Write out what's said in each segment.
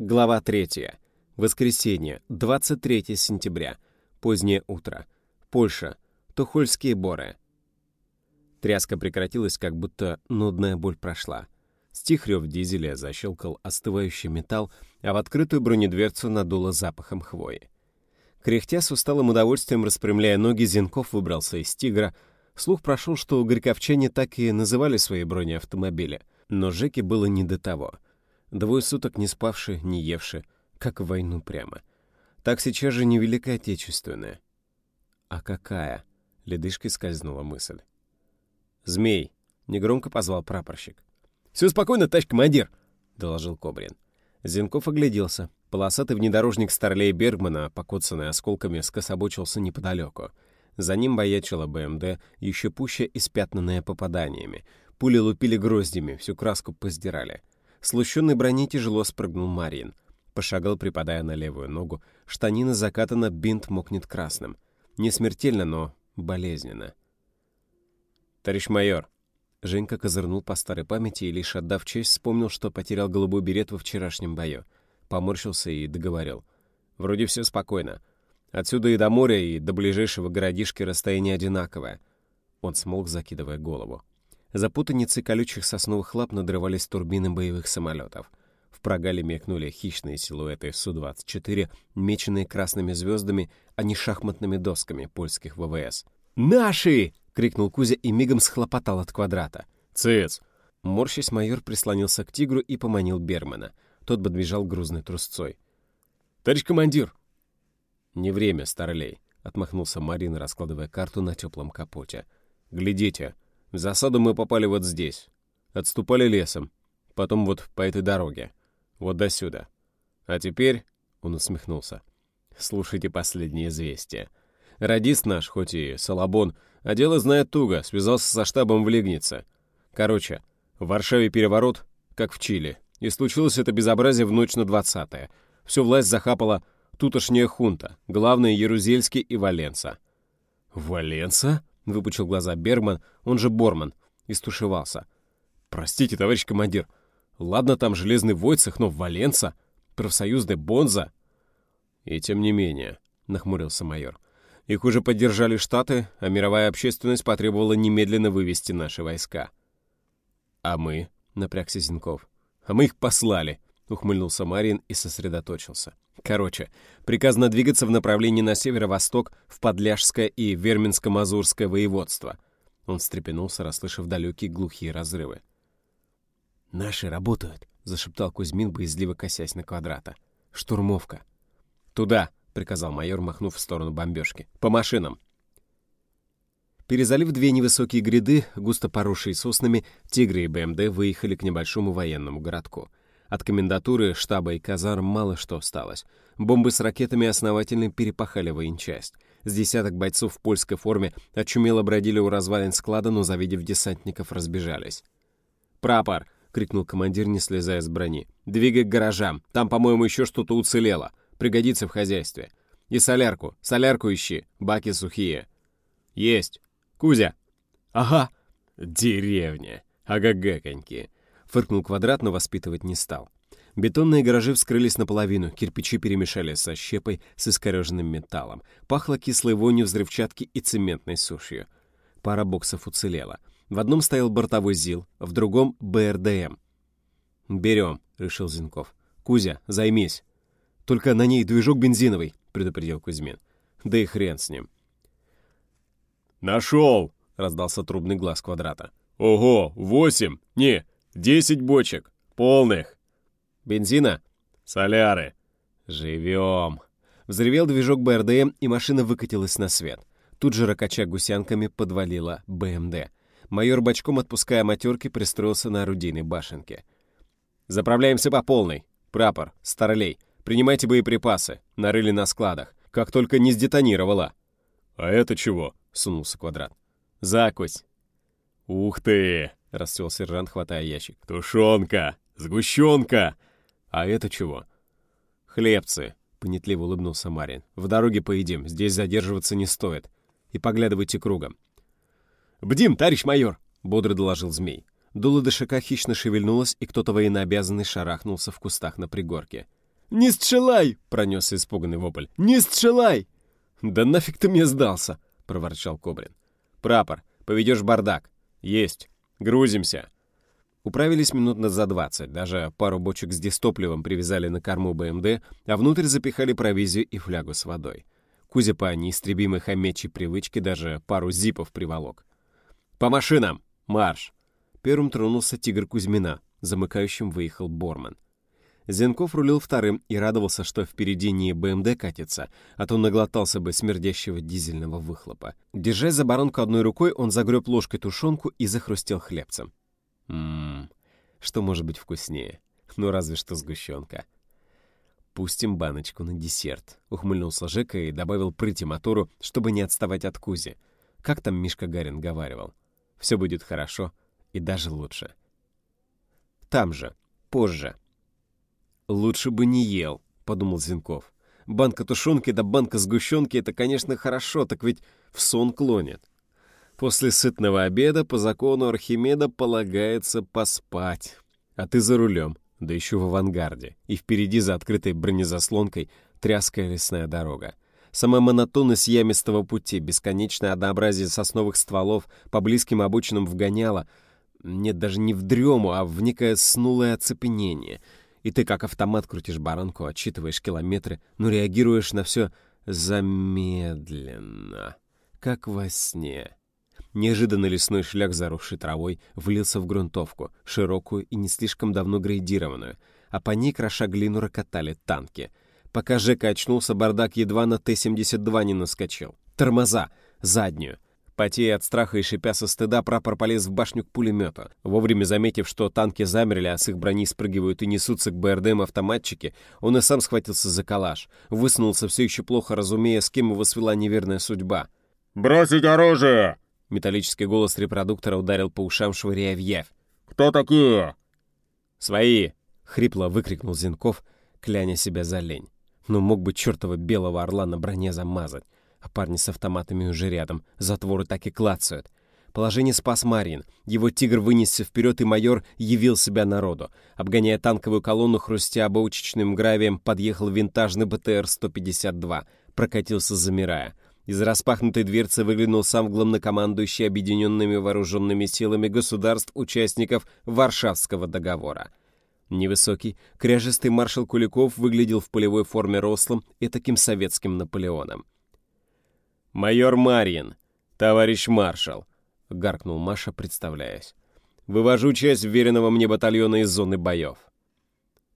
Глава 3. Воскресенье, 23 сентября. Позднее утро. Польша. Тухольские боры. Тряска прекратилась, как будто нудная боль прошла. Стих рев дизеля защелкал остывающий металл, а в открытую бронедверцу надуло запахом хвои. Кряхтя с усталым удовольствием распрямляя ноги, Зенков выбрался из «Тигра». Слух прошел, что горьковчане так и называли свои бронеавтомобили. Но Жеке было не до того — Двое суток не спавши, не евши, как в войну прямо. Так сейчас же невелика отечественная. А какая? Ледышкой скользнула мысль. «Змей!» — негромко позвал прапорщик. «Все спокойно, товарищ командир!» — доложил Кобрин. Зенков огляделся. Полосатый внедорожник Старлей Бергмана, покоцанный осколками, скособочился неподалеку. За ним боячила БМД, еще пуще испятнанная попаданиями. Пули лупили гроздями, всю краску поздирали. С лущенной брони тяжело спрыгнул Марин. Пошагал, припадая на левую ногу. Штанина закатана, бинт мокнет красным. Не смертельно, но болезненно. «Товарищ майор!» Женька козырнул по старой памяти и, лишь отдав честь, вспомнил, что потерял голубой берет во вчерашнем бою. Поморщился и договорил. «Вроде все спокойно. Отсюда и до моря, и до ближайшего городишки расстояние одинаковое». Он смолк, закидывая голову. За путаницей колючих сосновых лап надрывались турбины боевых самолетов. В прогале мелькнули хищные силуэты Су-24, меченные красными звездами, а не шахматными досками польских ВВС. «Наши!» — крикнул Кузя и мигом схлопотал от квадрата. «Цец!» Морщись майор прислонился к тигру и поманил Бермана. Тот подбежал грузной трусцой. «Товарищ командир!» «Не время, старлей!» — отмахнулся Марин, раскладывая карту на теплом капоте. «Глядите!» В засаду мы попали вот здесь. Отступали лесом. Потом вот по этой дороге. Вот до сюда. А теперь...» — он усмехнулся. «Слушайте последние известия. Радист наш, хоть и Салабон, а дело знает туго, связался со штабом в Лигнице. Короче, в Варшаве переворот, как в Чили. И случилось это безобразие в ночь на 20-е. Всю власть захапала тутошняя хунта, главные Ярузельский и Валенса. «Валенса?» — выпучил глаза Бергман, он же Борман, и стушевался. «Простите, товарищ командир, ладно там железный Войцех, но Валенца, профсоюзный Бонза...» «И тем не менее», — нахмурился майор, — «их уже поддержали Штаты, а мировая общественность потребовала немедленно вывести наши войска». «А мы?» — напрягся Зинков. «А мы их послали», — ухмыльнулся Марин и сосредоточился. Короче, приказано двигаться в направлении на северо-восток в Подляжское и Верминско-Мазурское воеводство. Он встрепенулся, расслышав далекие глухие разрывы. «Наши работают», — зашептал Кузьмин, боязливо косясь на квадрата. «Штурмовка». «Туда», — приказал майор, махнув в сторону бомбежки. «По машинам». Перезалив две невысокие гряды, густо поросшие соснами, «Тигры» и БМД выехали к небольшому военному городку. От комендатуры, штаба и казарм мало что осталось. Бомбы с ракетами основательно перепахали военчасть. С десяток бойцов в польской форме очумело бродили у развалин склада, но, завидев десантников, разбежались. «Прапор!» — крикнул командир, не слезая с брони. «Двигай к гаражам. Там, по-моему, еще что-то уцелело. Пригодится в хозяйстве. И солярку. Солярку ищи. Баки сухие». «Есть. Кузя!» «Ага!» «Деревня. Ага-гаконьки. Фыркнул квадрат, но воспитывать не стал. Бетонные гаражи вскрылись наполовину, кирпичи перемешали со щепой с искореженным металлом. Пахло кислой вонью взрывчатки и цементной сушью. Пара боксов уцелела. В одном стоял бортовой ЗИЛ, в другом — БРДМ. «Берем», — решил Зинков. «Кузя, займись». «Только на ней движок бензиновый», — предупредил Кузьмин. «Да и хрен с ним». «Нашел!» — раздался трубный глаз квадрата. «Ого, восемь! Не, Десять бочек. Полных. Бензина? Соляры. Живем. Взревел движок БРДМ, и машина выкатилась на свет. Тут же ракача гусянками подвалила БМД. Майор бочком, отпуская матерки, пристроился на орудийной башенке. «Заправляемся по полной. Прапор, старлей. Принимайте боеприпасы. Нарыли на складах. Как только не сдетонировало». «А это чего?» — сунулся Квадрат. «Закусь». «Ух ты!» — расцвел сержант, хватая ящик. «Тушенка! Сгущенка!» «А это чего?» «Хлебцы!» — понятливо улыбнулся Марин. «В дороге поедим, здесь задерживаться не стоит. И поглядывайте кругом». «Бдим, товарищ майор!» — бодро доложил змей. Дуло дышака хищно шевельнулось, и кто-то военнообязанный шарахнулся в кустах на пригорке. «Не стшелай!» — пронесся испуганный вопль. «Не стшелай!» «Да нафиг ты мне сдался!» — проворчал Кобрин. «Прапор, поведешь бардак». «Есть. Грузимся». Управились минут на за двадцать, даже пару бочек с дистопливом привязали на корму БМД, а внутрь запихали провизию и флягу с водой. Кузя по неистребимой хомячей привычке даже пару зипов приволок. «По машинам! Марш!» Первым тронулся тигр Кузьмина, замыкающим выехал Борман. Зенков рулил вторым и радовался, что впереди не БМД катится, а то наглотался бы смердящего дизельного выхлопа. Держась за баранку одной рукой, он загреб ложкой тушенку и захрустел хлебцем. Ммм, что может быть вкуснее? Ну, разве что сгущенка. «Пустим баночку на десерт», — ухмыльнулся Жека и добавил прыти мотору, чтобы не отставать от Кузи. Как там Мишка Гарин говаривал? «Все будет хорошо и даже лучше». Там же, позже. «Лучше бы не ел», — подумал Зинков. «Банка тушенки да банка сгущенки — это, конечно, хорошо, так ведь в сон клонит». После сытного обеда по закону Архимеда полагается поспать. А ты за рулем, да еще в авангарде, и впереди за открытой бронезаслонкой тряская лесная дорога. Сама монотонность ямистого пути, бесконечное однообразие сосновых стволов по близким обочинам вгоняло, нет, даже не в дрему, а в некое снулое оцепенение. И ты как автомат крутишь баранку, отчитываешь километры, но реагируешь на все замедленно, как во сне. Неожиданно лесной шлях, заросший травой, влился в грунтовку, широкую и не слишком давно грейдированную, а по ней, кроша глину, рокотали танки. Пока Жека очнулся, бардак едва на Т-72 не наскочил. Тормоза! Заднюю! Потея от страха и шипя со стыда, прапор полез в башню к пулемету. Вовремя заметив, что танки замерли, а с их брони спрыгивают и несутся к БРДМ автоматчики, он и сам схватился за калаш. Высунулся все еще плохо, разумея, с кем его свела неверная судьба. «Бросить оружие!» Металлический голос репродуктора ударил по ушам, швыряя в явь. «Кто такие?» «Свои!» — хрипло выкрикнул Зинков, кляня себя за лень. Ну, мог бы чертова белого орла на броне замазать. А парни с автоматами уже рядом, затворы так и клацают. Положение спас Марин. Его тигр вынесся вперед, и майор явил себя народу. Обгоняя танковую колонну, хрустя обоучечным гравием, подъехал винтажный БТР-152. Прокатился, замирая. Из распахнутой дверцы выглянул сам главнокомандующий объединенными вооруженными силами государств-участников Варшавского договора. Невысокий, кряжистый маршал Куликов выглядел в полевой форме рослым и таким советским Наполеоном. «Майор Марьин, товарищ маршал», — гаркнул Маша, представляясь. «Вывожу часть веренного мне батальона из зоны боев».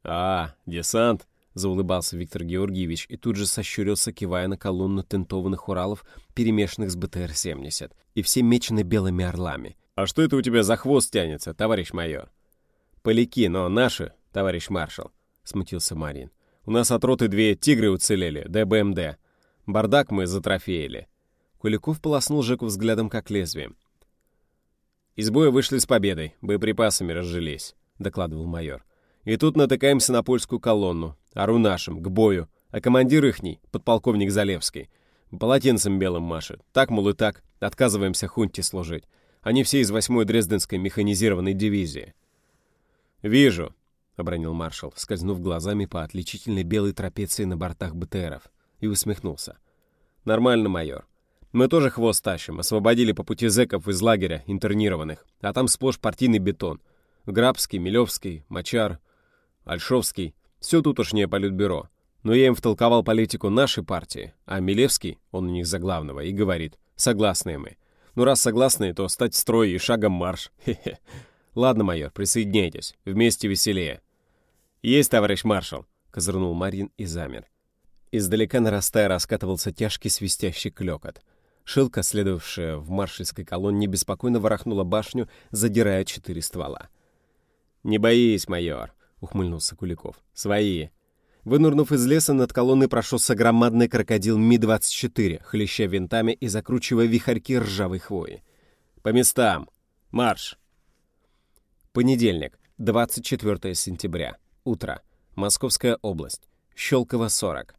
«А, десант», — заулыбался Виктор Георгиевич и тут же сощурился, кивая на колонну тентованных Уралов, перемешанных с БТР-70, и все мечены белыми орлами. «А что это у тебя за хвост тянется, товарищ майор?» «Поляки, но наши, товарищ маршал», — смутился Марин. «У нас от роты две «Тигры» уцелели, ДБМД. Бардак мы затрофеяли». Куликов полоснул Жеку взглядом как лезвием. «Из боя вышли с победой, боеприпасами разжились», — докладывал майор. «И тут натыкаемся на польскую колонну. Ору нашим, к бою. А командир ихний, подполковник Залевский, полотенцем белым машет. Так, мол, и так. Отказываемся хунте служить. Они все из восьмой Дрезденской механизированной дивизии. «Вижу», — обронил маршал, скользнув глазами по отличительной белой трапеции на бортах БТРов, и усмехнулся. «Нормально, майор. Мы тоже хвост тащим, освободили по пути зэков из лагеря, интернированных, а там сплошь партийный бетон. Грабский, Милевский, Мочар, Альшовский. Все тутошнее политбюро. Но я им втолковал политику нашей партии, а Милевский, он у них за главного, и говорит, согласные мы. Ну раз согласные, то стать в строй и шагом марш. Хе-хе. Ладно, майор, присоединяйтесь, вместе веселее. Есть, товарищ маршал, козырнул Марин и замер. Издалека нарастая раскатывался тяжкий свистящий клёкот. Шилка, следовавшая в маршальской колонне, беспокойно ворохнула башню, задирая четыре ствола. «Не боись, майор», ухмыльнулся Куликов. «Свои!» Вынурнув из леса, над колонной прошелся громадный крокодил Ми-24, хлеща винтами и закручивая вихарьки ржавой хвои. «По местам! Марш!» Понедельник, 24 сентября. Утро. Московская область. Щелково, 40.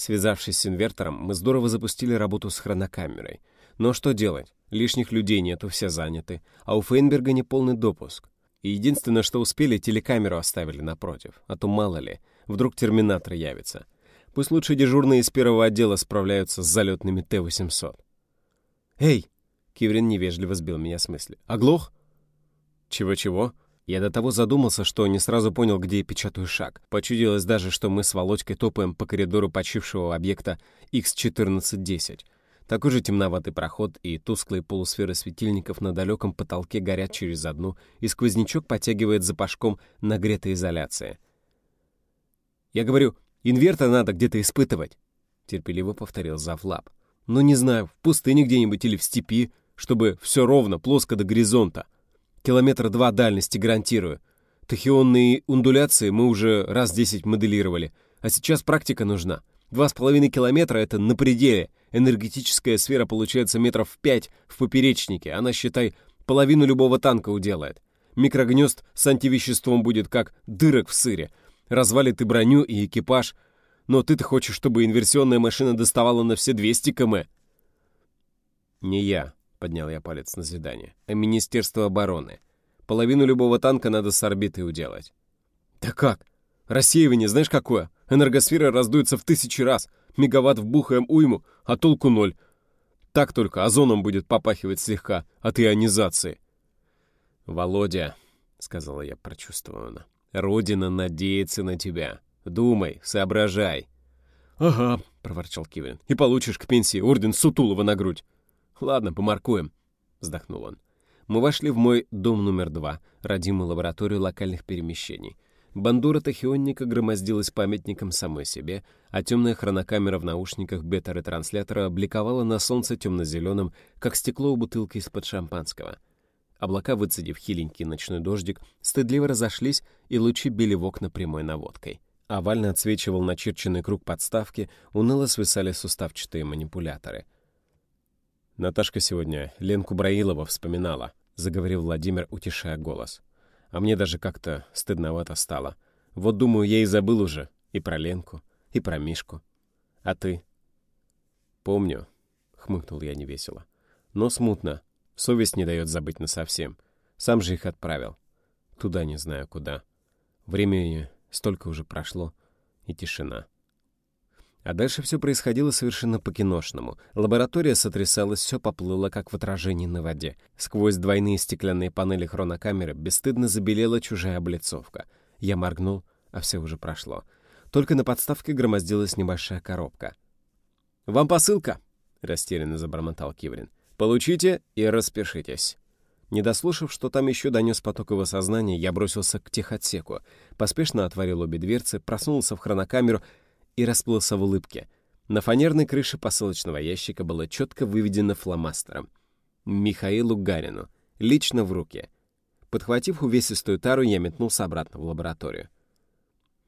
Связавшись с инвертором, мы здорово запустили работу с хронокамерой. Но что делать? Лишних людей нету, все заняты, а у Фейнберга неполный допуск. И единственное, что успели, телекамеру оставили напротив, а то мало ли. Вдруг терминатор явится. Пусть лучше дежурные из первого отдела справляются с залетными Т-800. «Эй!» — Киврин невежливо сбил меня с мысли. «Оглох?» «Чего-чего?» Я до того задумался, что не сразу понял, где печатаю шаг. Почудилось даже, что мы с Володькой топаем по коридору почившего объекта X1410. Такой же темноватый проход и тусклые полусферы светильников на далеком потолке горят через одну, и сквознячок потягивает запашком нагретой изоляции. «Я говорю, инвертор надо где-то испытывать», — терпеливо повторил завлаб. «Ну, не знаю, в пустыне где-нибудь или в степи, чтобы все ровно, плоско до горизонта. Километра два дальности гарантирую. Тахионные ундуляции мы уже раз десять моделировали, а сейчас практика нужна. Два с половиной километра — это на пределе. Энергетическая сфера получается метров пять в поперечнике. Она, считай, половину любого танка уделает. Микрогнезд с антивеществом будет как дырок в сыре. Развалит и броню, и экипаж. Но ты-то хочешь, чтобы инверсионная машина доставала на все 200 км? Не я, поднял я палец на задание, а Министерство обороны. Половину любого танка надо с орбиты уделать. Да как? Рассеивание знаешь какое? Энергосфера раздуется в тысячи раз. Мегаватт вбухаем уйму, а толку ноль. Так только озоном будет попахивать слегка от ионизации. «Володя», — сказала я прочувствованно, — «Родина надеется на тебя. Думай, соображай». «Ага», — проворчал Кивин, — «и получишь к пенсии орден Сутулова на грудь». «Ладно, помаркуем», — вздохнул он. Мы вошли в мой дом номер два, родимую лабораторию локальных перемещений — Бандура тахионника громоздилась памятником самой себе, а темная хронокамера в наушниках бета-ретранслятора обликовала на солнце темно-зеленым, как стекло у бутылки из-под шампанского. Облака, выцедив хиленький ночной дождик, стыдливо разошлись, и лучи били в окна прямой наводкой. Овально отсвечивал начерченный круг подставки, уныло свисали суставчатые манипуляторы. «Наташка сегодня Ленку Браилова вспоминала», — заговорил Владимир, утешая голос. А мне даже как-то стыдновато стало. Вот, думаю, я и забыл уже и про Ленку, и про Мишку. А ты? Помню, — хмыкнул я невесело. Но смутно. Совесть не дает забыть насовсем. Сам же их отправил. Туда не знаю куда. Времени столько уже прошло, и тишина. А дальше все происходило совершенно по-киношному. Лаборатория сотрясалась, все поплыло, как в отражении на воде. Сквозь двойные стеклянные панели хронокамеры бесстыдно забелела чужая облицовка. Я моргнул, а все уже прошло. Только на подставке громоздилась небольшая коробка. «Вам посылка!» — растерянно забормотал Киврин. «Получите и распишитесь». Не дослушав, что там еще донес поток его сознания, я бросился к техотсеку, поспешно отворил обе дверцы, проснулся в хронокамеру и расплылся в улыбке. На фанерной крыше посылочного ящика было четко выведено фломастером. Михаилу Гарину. Лично в руки. Подхватив увесистую тару, я метнулся обратно в лабораторию.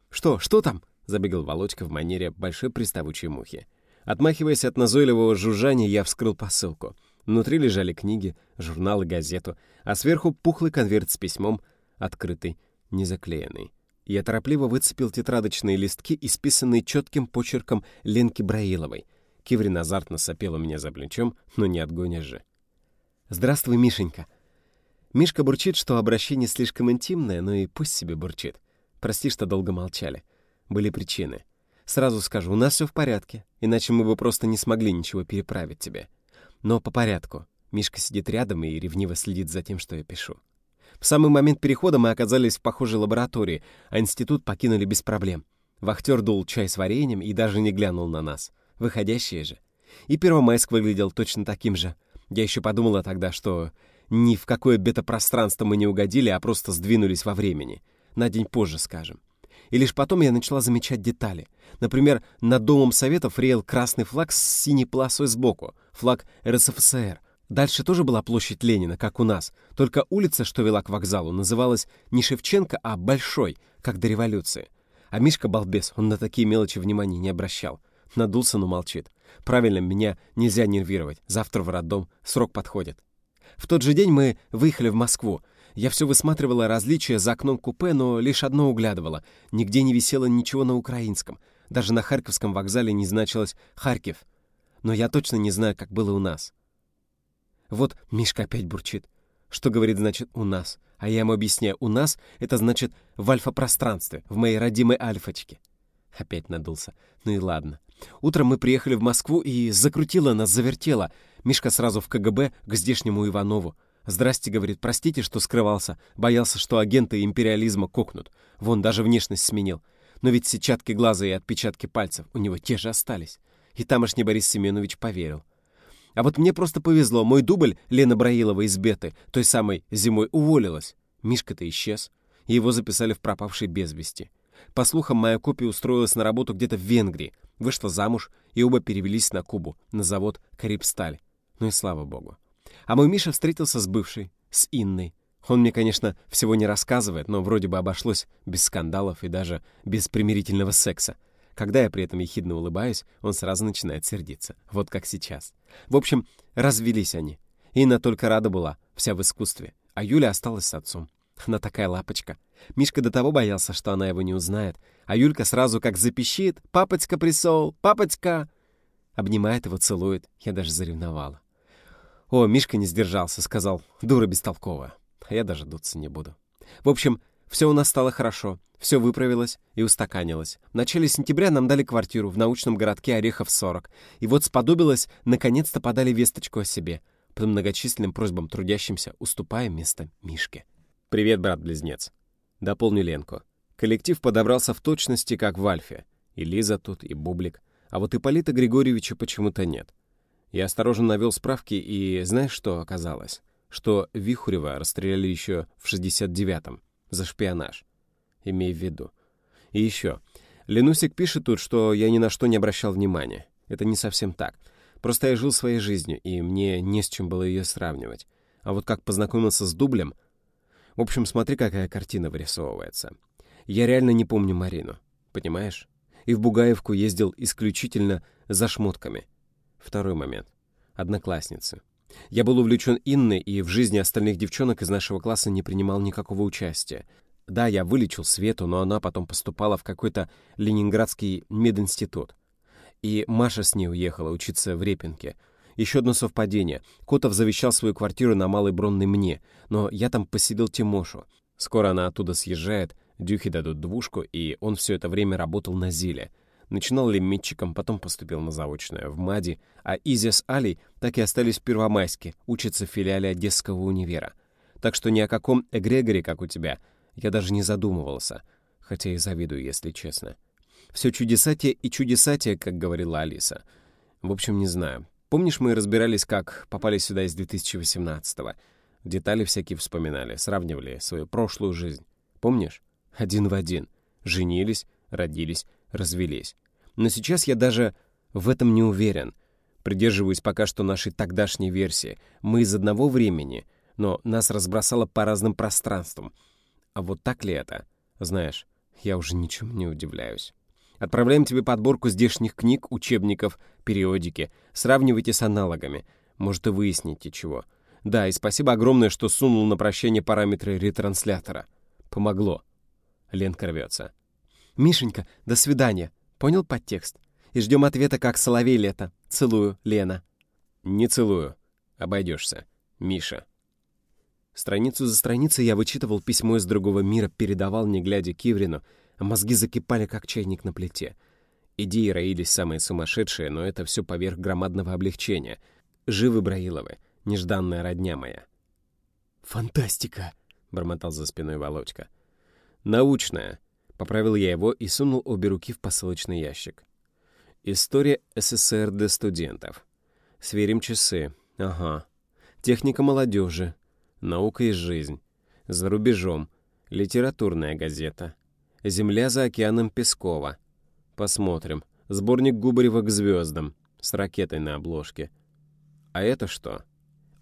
«Что, что там?» — забегал Володька в манере большой приставучей мухи. Отмахиваясь от назойливого жужжания, я вскрыл посылку. Внутри лежали книги, журналы, газету, а сверху пухлый конверт с письмом, открытый, незаклеенный. Я торопливо выцепил тетрадочные листки, исписанные четким почерком Ленки Браиловой. Киврин азартно сопел у меня за плечом, но не отгонишь же. «Здравствуй, Мишенька!» Мишка бурчит, что обращение слишком интимное, но и пусть себе бурчит. Прости, что долго молчали. Были причины. Сразу скажу, у нас все в порядке, иначе мы бы просто не смогли ничего переправить тебе. Но по порядку. Мишка сидит рядом и ревниво следит за тем, что я пишу. В самый момент перехода мы оказались в похожей лаборатории, а институт покинули без проблем. Вахтер дул чай с вареньем и даже не глянул на нас. Выходящие же. И Первомайск выглядел точно таким же. Я еще подумала тогда, что ни в какое бета-пространство мы не угодили, а просто сдвинулись во времени. На день позже, скажем. И лишь потом я начала замечать детали. Например, над Домом Советов реял красный флаг с синей полосой сбоку, флаг РСФСР — Дальше тоже была площадь Ленина, как у нас, только улица, что вела к вокзалу, называлась не Шевченко, а Большой, как до революции. А Мишка балбес, он на такие мелочи внимания не обращал. Надулся, но молчит. Правильно, меня нельзя нервировать. Завтра в роддом, срок подходит. В тот же день мы выехали в Москву. Я все высматривала различия за окном купе, но лишь одно углядывала. Нигде не висело ничего на украинском. Даже на Харьковском вокзале не значилось «Харьков». Но я точно не знаю, как было у нас. Вот Мишка опять бурчит. Что говорит, значит, у нас. А я ему объясняю, у нас это значит в альфа-пространстве, в моей родимой альфочке. Опять надулся. Ну и ладно. Утром мы приехали в Москву и закрутила нас, завертела. Мишка сразу в КГБ к здешнему Иванову. «Здрасте», — говорит, — «простите, что скрывался. Боялся, что агенты империализма кокнут. Вон, даже внешность сменил. Но ведь сетчатки глаза и отпечатки пальцев у него те же остались. И тамошний Борис Семенович поверил. А вот мне просто повезло. Мой дубль, Лена Браилова из Беты, той самой зимой уволилась. Мишка-то исчез. Его записали в пропавший без вести. По слухам, моя копия устроилась на работу где-то в Венгрии, вышла замуж, и оба перевелись на Кубу, на завод «Карибсталь». Ну и слава богу. А мой Миша встретился с бывшей, с Инной. Он мне, конечно, всего не рассказывает, но вроде бы обошлось без скандалов и даже без примирительного секса. Когда я при этом ехидно улыбаюсь, он сразу начинает сердиться. Вот как сейчас. В общем, развелись они. Инна только рада была, вся в искусстве. А Юля осталась с отцом. Она такая лапочка. Мишка до того боялся, что она его не узнает. А Юлька сразу как запищит «Папочка присол! Папочка!» Обнимает его, целует. Я даже заревновала. О, Мишка не сдержался, сказал «Дура бестолковая». А я даже дуться не буду. В общем, все у нас стало хорошо. Все выправилось и устаканилось. В начале сентября нам дали квартиру в научном городке Орехов-40. И вот сподобилось, наконец-то подали весточку о себе. Под многочисленным просьбам трудящимся уступая место Мишке. «Привет, брат-близнец». Дополню Ленку. Коллектив подобрался в точности, как в Альфе. И Лиза тут, и Бублик. А вот Ипполита Григорьевича почему-то нет. Я осторожно навел справки, и знаешь, что оказалось? Что Вихурева расстреляли еще в 69-м за шпионаж. Имей в виду. И еще. Ленусик пишет тут, что я ни на что не обращал внимания. Это не совсем так. Просто я жил своей жизнью, и мне не с чем было ее сравнивать. А вот как познакомился с дублем, в общем, смотри, какая картина вырисовывается. Я реально не помню Марину, понимаешь? И в Бугаевку ездил исключительно за шмотками. Второй момент. Одноклассницы. Я был увлечен Инной и в жизни остальных девчонок из нашего класса не принимал никакого участия. Да, я вылечил Свету, но она потом поступала в какой-то ленинградский мединститут. И Маша с ней уехала учиться в Репинке — еще одно совпадение. Котов завещал свою квартиру на Малой Бронной мне, но я там поселил Тимошу. Скоро она оттуда съезжает, Дюхи дадут двушку, и он все это время работал на Зиле. Начинал лимитчиком, потом поступил на заочное в МАДИ, а Изя с Алей так и остались в Первомайске, учатся в филиале Одесского универа. Так что ни о каком эгрегоре, как у тебя, я даже не задумывался, хотя и завидую, если честно. Все чудесатие и чудесатие, как говорила Алиса. В общем, не знаю. Помнишь, мы разбирались, как попали сюда из 2018-го? Детали всякие вспоминали, сравнивали свою прошлую жизнь. Помнишь? Один в один. Женились, родились, развелись. Но сейчас я даже в этом не уверен. Придерживаюсь пока что нашей тогдашней версии. Мы из одного времени, но нас разбросало по разным пространствам. А вот так ли это? Знаешь, я уже ничему не удивляюсь. Отправляем тебе подборку здешних книг, учебников, периодики. Сравнивайте с аналогами. Может, и выясните чего. Да, и спасибо огромное, что сунул на прощение параметры ретранслятора. Помогло. Ленка рвется. «Мишенька, до свидания. Понял подтекст? И ждем ответа, как соловей лето. Целую, Лена». «Не целую. Обойдешься. Миша». Страницу за страницей я вычитывал письмо из другого мира, передавал, не глядя Киврину, а мозги закипали, как чайник на плите. Идеи роились самые сумасшедшие, но это все поверх громадного облегчения. Живы Браиловы, нежданная родня моя. «Фантастика!» — бормотал за спиной Володька. «Научная!» — поправил я его и сунул обе руки в посылочный ящик. «История СССР для студентов. Сверим часы. Ага. Техника молодежи. Наука и жизнь. За рубежом. Литературная газета. «Земля за океаном Пескова». Посмотрим. Сборник Губарева к звездам. С ракетой на обложке. А это что?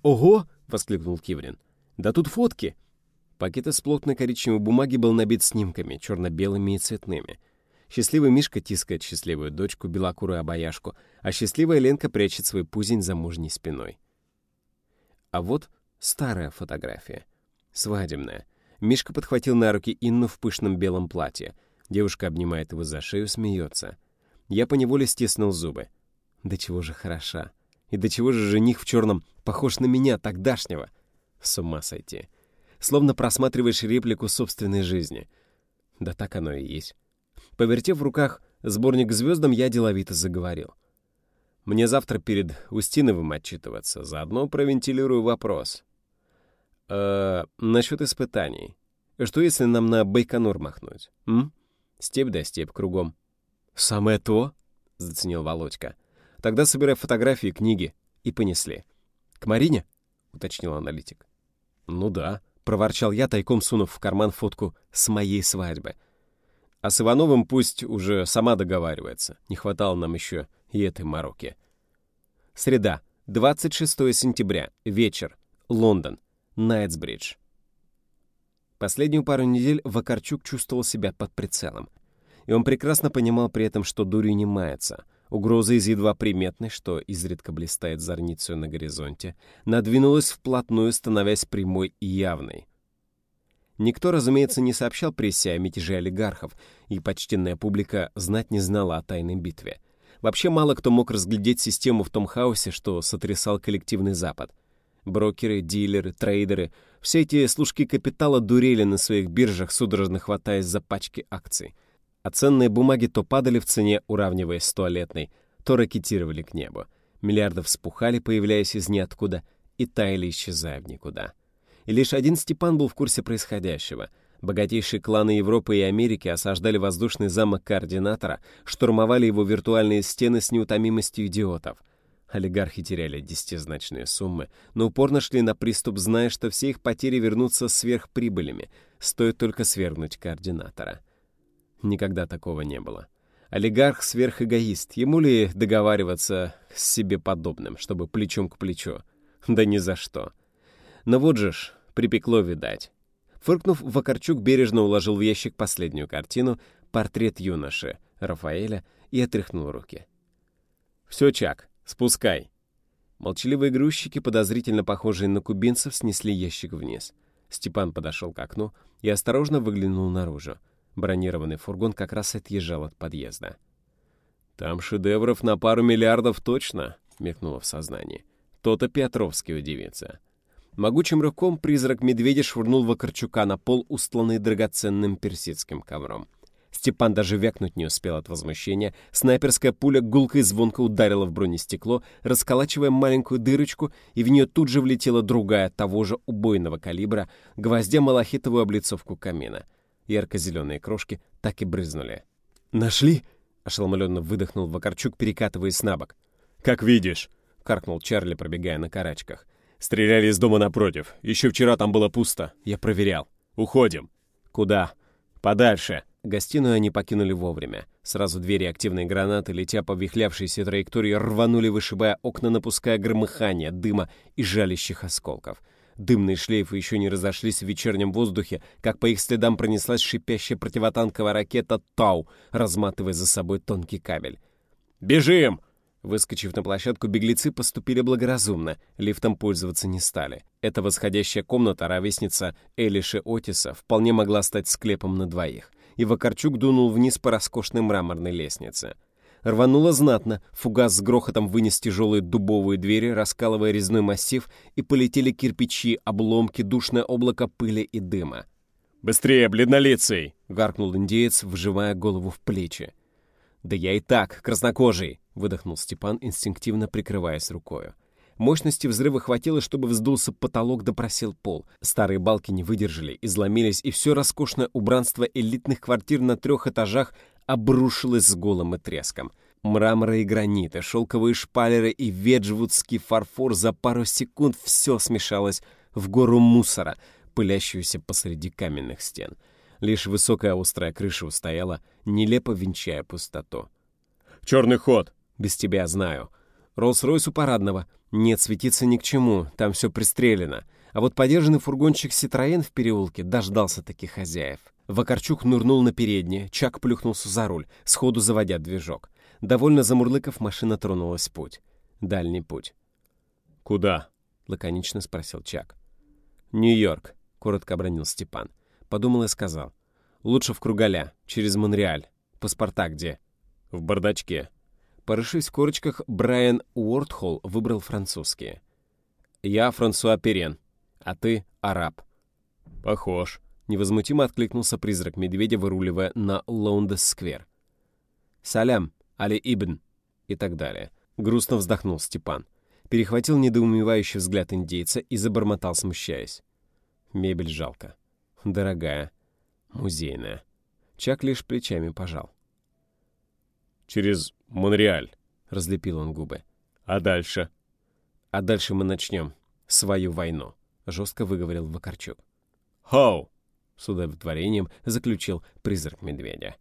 «Ого!» — воскликнул Киврин. «Да тут фотки!» Пакет из плотной коричневой бумаги был набит снимками, черно-белыми и цветными. Счастливый Мишка тискает счастливую дочку, белокурую обаяшку, а счастливая Ленка прячет свой пузень за мужней спиной. А вот старая фотография. Свадебная. Мишка подхватил на руки Инну в пышном белом платье. Девушка обнимает его за шею, смеется. Я поневоле стиснул зубы. Да чего же хороша. И до чего же жених в черном похож на меня, тогдашнего? С ума сойти. Словно просматриваешь реплику собственной жизни. Да так оно и есть. Повертев в руках сборник к звездам, я деловито заговорил. Мне завтра перед Устиновым отчитываться, заодно провентилирую вопрос. Э, насчет испытаний. Что если нам на Байконур махнуть? М? Степь да степь кругом. «Самое то?» — заценил Володька. «Тогда собирай фотографии, книги». И понесли. «К Марине?» — уточнил аналитик. «Ну да», — проворчал я, тайком сунув в карман фотку с моей свадьбы. «А с Ивановым пусть уже сама договаривается. Не хватало нам еще и этой мороки». Среда, 26 сентября, вечер, Лондон, Найтсбридж. Последнюю пару недель Вакарчук чувствовал себя под прицелом. И он прекрасно понимал при этом, что дурью не мается. Угроза из едва приметной, что изредка блистает зорницей на горизонте, надвинулась вплотную, становясь прямой и явной. Никто, разумеется, не сообщал прессе о мятеже олигархов, и почтенная публика знать не знала о тайной битве. Вообще мало кто мог разглядеть систему в том хаосе, что сотрясал коллективный Запад. Брокеры, дилеры, трейдеры — все эти служки капитала дурели на своих биржах, судорожно хватаясь за пачки акций — а ценные бумаги то падали в цене, уравниваясь с туалетной, то ракетировали к небу. Миллиарды вспухали, появляясь из ниоткуда, и таяли, исчезая в никуда. И лишь один Степан был в курсе происходящего. Богатейшие кланы Европы и Америки осаждали воздушный замок координатора, штурмовали его виртуальные стены с неутомимостью идиотов. Олигархи теряли десятизначные суммы, но упорно шли на приступ, зная, что все их потери вернутся сверхприбылями, стоит только свергнуть координатора. Никогда такого не было. Олигарх сверхэгоист. Ему ли договариваться с себе подобным, чтобы плечом к плечу? Да ни за что. Но вот же ж, припекло, видать. Фыркнув, Вакарчук бережно уложил в ящик последнюю картину «Портрет юноши» Рафаэля и отряхнул руки. «Все, Чак, спускай». Молчаливые грузчики, подозрительно похожие на кубинцев, снесли ящик вниз. Степан подошел к окну и осторожно выглянул наружу. Бронированный фургон как раз отъезжал от подъезда. «Там шедевров на пару миллиардов точно», — мелькнуло в сознании. То-то Петровский удивится. Могучим рывком призрак медведя швырнул Вакарчука на пол, устланный драгоценным персидским ковром. Степан даже вякнуть не успел от возмущения. Снайперская пуля гулко и звонко ударила в бронестекло, расколачивая маленькую дырочку, и в нее тут же влетела другая, того же убойного калибра, гвоздя малахитовую облицовку камина — Ярко-зеленые крошки так и брызнули. «Нашли?» — ошеломленно выдохнул Вакарчук, перекатываясь на бок. «Как видишь», — каркнул Чарли, пробегая на карачках. «Стреляли из дома напротив. Еще вчера там было пусто. Я проверял. Уходим». «Куда?» «Подальше». Гостиную они покинули вовремя. Сразу две реактивные гранаты, летя по вихлявшейся траектории, рванули, вышибая окна, напуская громыхание, дыма и жалящих осколков. Дымные шлейфы еще не разошлись в вечернем воздухе, как по их следам пронеслась шипящая противотанковая ракета «Тау», разматывая за собой тонкий кабель. «Бежим!» Выскочив на площадку, беглецы поступили благоразумно, лифтом пользоваться не стали. Эта восходящая комната, ровесница Элиши Отиса, вполне могла стать склепом на двоих, и Вакарчук дунул вниз по роскошной мраморной лестнице. Рвануло знатно, фугас с грохотом вынес тяжелые дубовые двери, раскалывая резной массив, и полетели кирпичи, обломки, душное облако пыли и дыма. «Быстрее, бледнолицый!» — гаркнул индеец, вжимая голову в плечи. «Да я и так, краснокожий!» — выдохнул Степан, инстинктивно прикрываясь рукою. Мощности взрыва хватило, чтобы вздулся потолок да просел пол. Старые балки не выдержали, изломились, и все роскошное убранство элитных квартир на трех этажах обрушилась с голым и треском. Мраморы и граниты, шелковые шпалеры и веджвудский фарфор за пару секунд все смешалось в гору мусора, пылящуюся посреди каменных стен. Лишь высокая острая крыша устояла, нелепо венчая пустоту. «Черный ход!» «Без тебя знаю. Роллс-Ройс у парадного. Нет, светиться ни к чему, там все пристрелено. А вот подержанный фургончик «Ситроен» в переулке дождался таких хозяев. Вакарчук нырнул на переднее, Чак плюхнулся за руль, сходу заводя движок. Довольно замурлыков, машина тронулась в путь. Дальний путь. «Куда?» — лаконично спросил Чак. «Нью-Йорк», — коротко обронил Степан. Подумал и сказал. «Лучше в Кругаля, через Монреаль. Паспорта где?» «В бардачке». Порывшись в корочках, Брайан Уортхолл выбрал французские. «Я Франсуа Перен, а ты араб». Похож. Невозмутимо откликнулся призрак медведя, выруливая на Лоундес-сквер. «Салям, Али Ибн» и так далее. Грустно вздохнул Степан. Перехватил недоумевающий взгляд индейца и забормотал, смущаясь. Мебель жалко. Дорогая. Музейная. Чак лишь плечами пожал. «Через Монреаль», — разлепил он губы. «А дальше?» «А дальше мы начнем свою войну», — жестко выговорил Вакарчук. «Хау!» — с удовлетворением заключил призрак медведя.